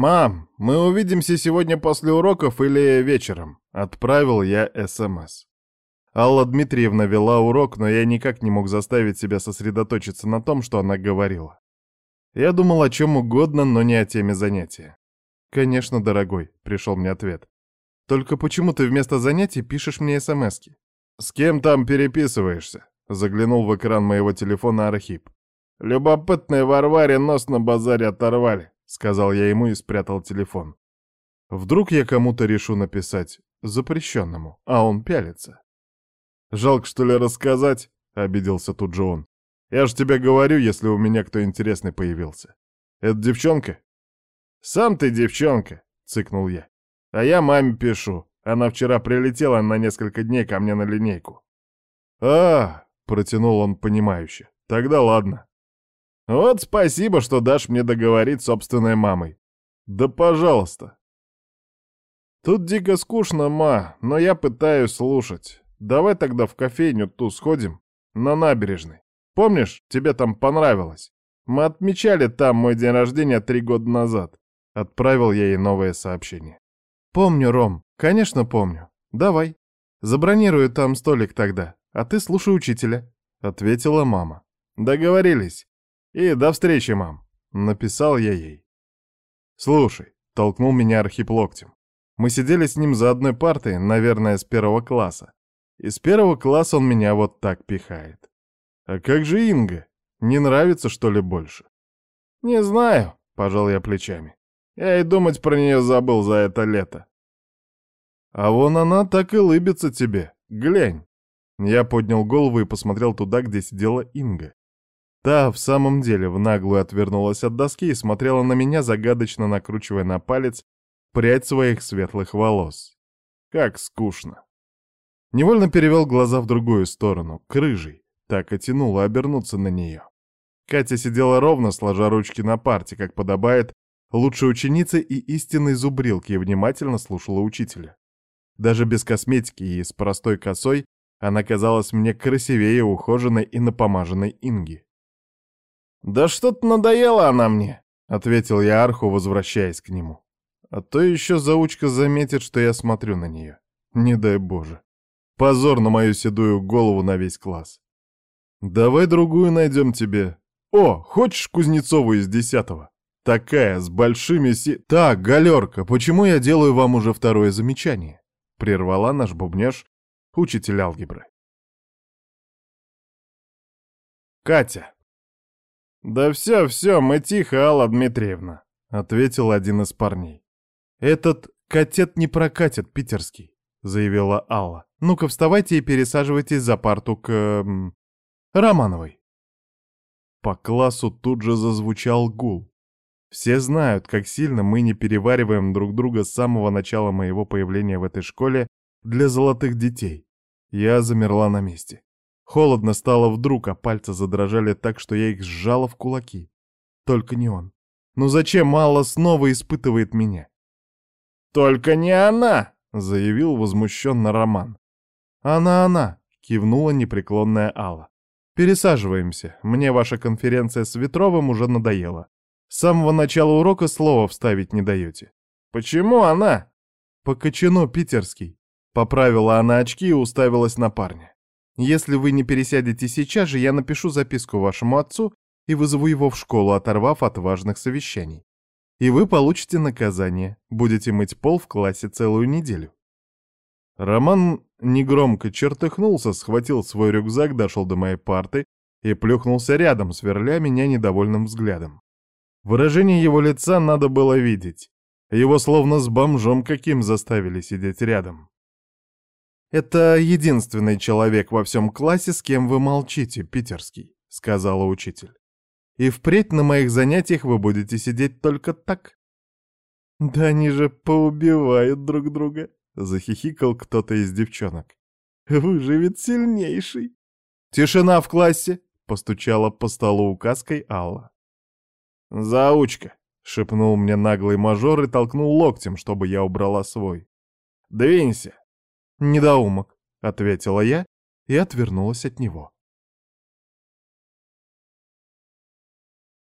«Мам, мы увидимся сегодня после уроков или вечером?» — отправил я СМС. Алла Дмитриевна вела урок, но я никак не мог заставить себя сосредоточиться на том, что она говорила. Я думал о чем угодно, но не о теме занятия. «Конечно, дорогой», — пришел мне ответ. «Только почему ты вместо занятий пишешь мне СМСки?» «С кем там переписываешься?» — заглянул в экран моего телефона Архип. «Любопытные Варваре нос на базаре оторвали», — сказал я ему и спрятал телефон. Вдруг я кому-то решу написать запрещенному, а он пялится. «Жалко, что ли, рассказать?» — обиделся тут же он. «Я же тебе говорю, если у меня кто интересный появился. Это девчонка?» «Сам ты девчонка», — цыкнул я. «А я маме пишу. Она вчера прилетела на несколько дней ко мне на линейку». «А, — протянул он понимающе, — тогда ладно. Вот спасибо, что дашь мне договорить с собственной мамой. Да пожалуйста. Тут дико скучно, ма, но я пытаюсь слушать. Давай тогда в кофейню ту сходим, на набережной. Помнишь, тебе там понравилось? Мы отмечали там мой день рождения три года назад. Отправил я ей новое сообщение. Помню, Ром, конечно помню. Давай. Забронирую там столик тогда, а ты слушай учителя. Ответила мама. Договорились. «И до встречи, мам», — написал я ей. «Слушай», — толкнул меня Архип локтем. Мы сидели с ним за одной партой, наверное, с первого класса. И с первого класса он меня вот так пихает. А как же Инга? Не нравится, что ли, больше? Не знаю, пожал я плечами. Я и думать про нее забыл за это лето. А вон она так и лыбится тебе. Глянь. Я поднял голову и посмотрел туда, где сидела Инга. Та в самом деле в наглую отвернулась от доски и смотрела на меня, загадочно накручивая на палец прядь своих светлых волос. Как скучно. Невольно перевел глаза в другую сторону, к рыжей. Так и тянуло обернуться на нее. Катя сидела ровно, сложа ручки на парте, как подобает лучшей ученице и истинной зубрилке, и внимательно слушала учителя. Даже без косметики и с простой косой она казалась мне красивее ухоженной и напомаженной Инги. «Да что-то надоела она мне», — ответил я Арху, возвращаясь к нему. А то еще заучка заметит, что я смотрю на нее. Не дай боже. Позор на мою седую голову на весь класс. Давай другую найдем тебе. О, хочешь Кузнецову из десятого? Такая, с большими си... Так, галерка, почему я делаю вам уже второе замечание? Прервала наш бубнеж учитель алгебры. Катя. «Да все, все, мы тихо, Алла Дмитриевна», — ответил один из парней. «Этот котет не прокатит, питерский», — заявила Алла. «Ну-ка, вставайте и пересаживайтесь за парту к... М, Романовой». По классу тут же зазвучал гул. Все знают, как сильно мы не перевариваем друг друга с самого начала моего появления в этой школе для золотых детей. Я замерла на месте. Холодно стало вдруг, а пальцы задрожали так, что я их сжала в кулаки. Только не он. Ну зачем Алла снова испытывает меня? «Только не она!» — заявил возмущенно Роман. «Она-она!» — кивнула непреклонная Алла. «Пересаживаемся. Мне ваша конференция с Ветровым уже надоела. С самого начала урока слова вставить не даете». «Почему она?» «По кочану питерский». Поправила она очки и уставилась на парня. Если вы не пересядете сейчас же, я напишу записку вашему отцу и вызову его в школу, оторвав от важных совещаний. И вы получите наказание, будете мыть пол в классе целую неделю. Роман негромко чертыхнулся, схватил свой рюкзак, дошел до моей парты и плюхнулся рядом, сверля меня недовольным взглядом. Выражение его лица надо было видеть. Его словно с бомжом каким заставили сидеть рядом. «Это единственный человек во всем классе, с кем вы молчите, питерский», — сказала учитель. «И впредь на моих занятиях вы будете сидеть только так». «Да они же поубивают друг друга», — захихикал кто-то из девчонок. «Вы же ведь сильнейший». «Тишина в классе!» — постучала по столу указкой Алла. «Заучка!» — шепнул мне наглый мажор и толкнул локтем, чтобы я убрала свой. «Двинься!» «Недоумок», — ответила я и отвернулась от него.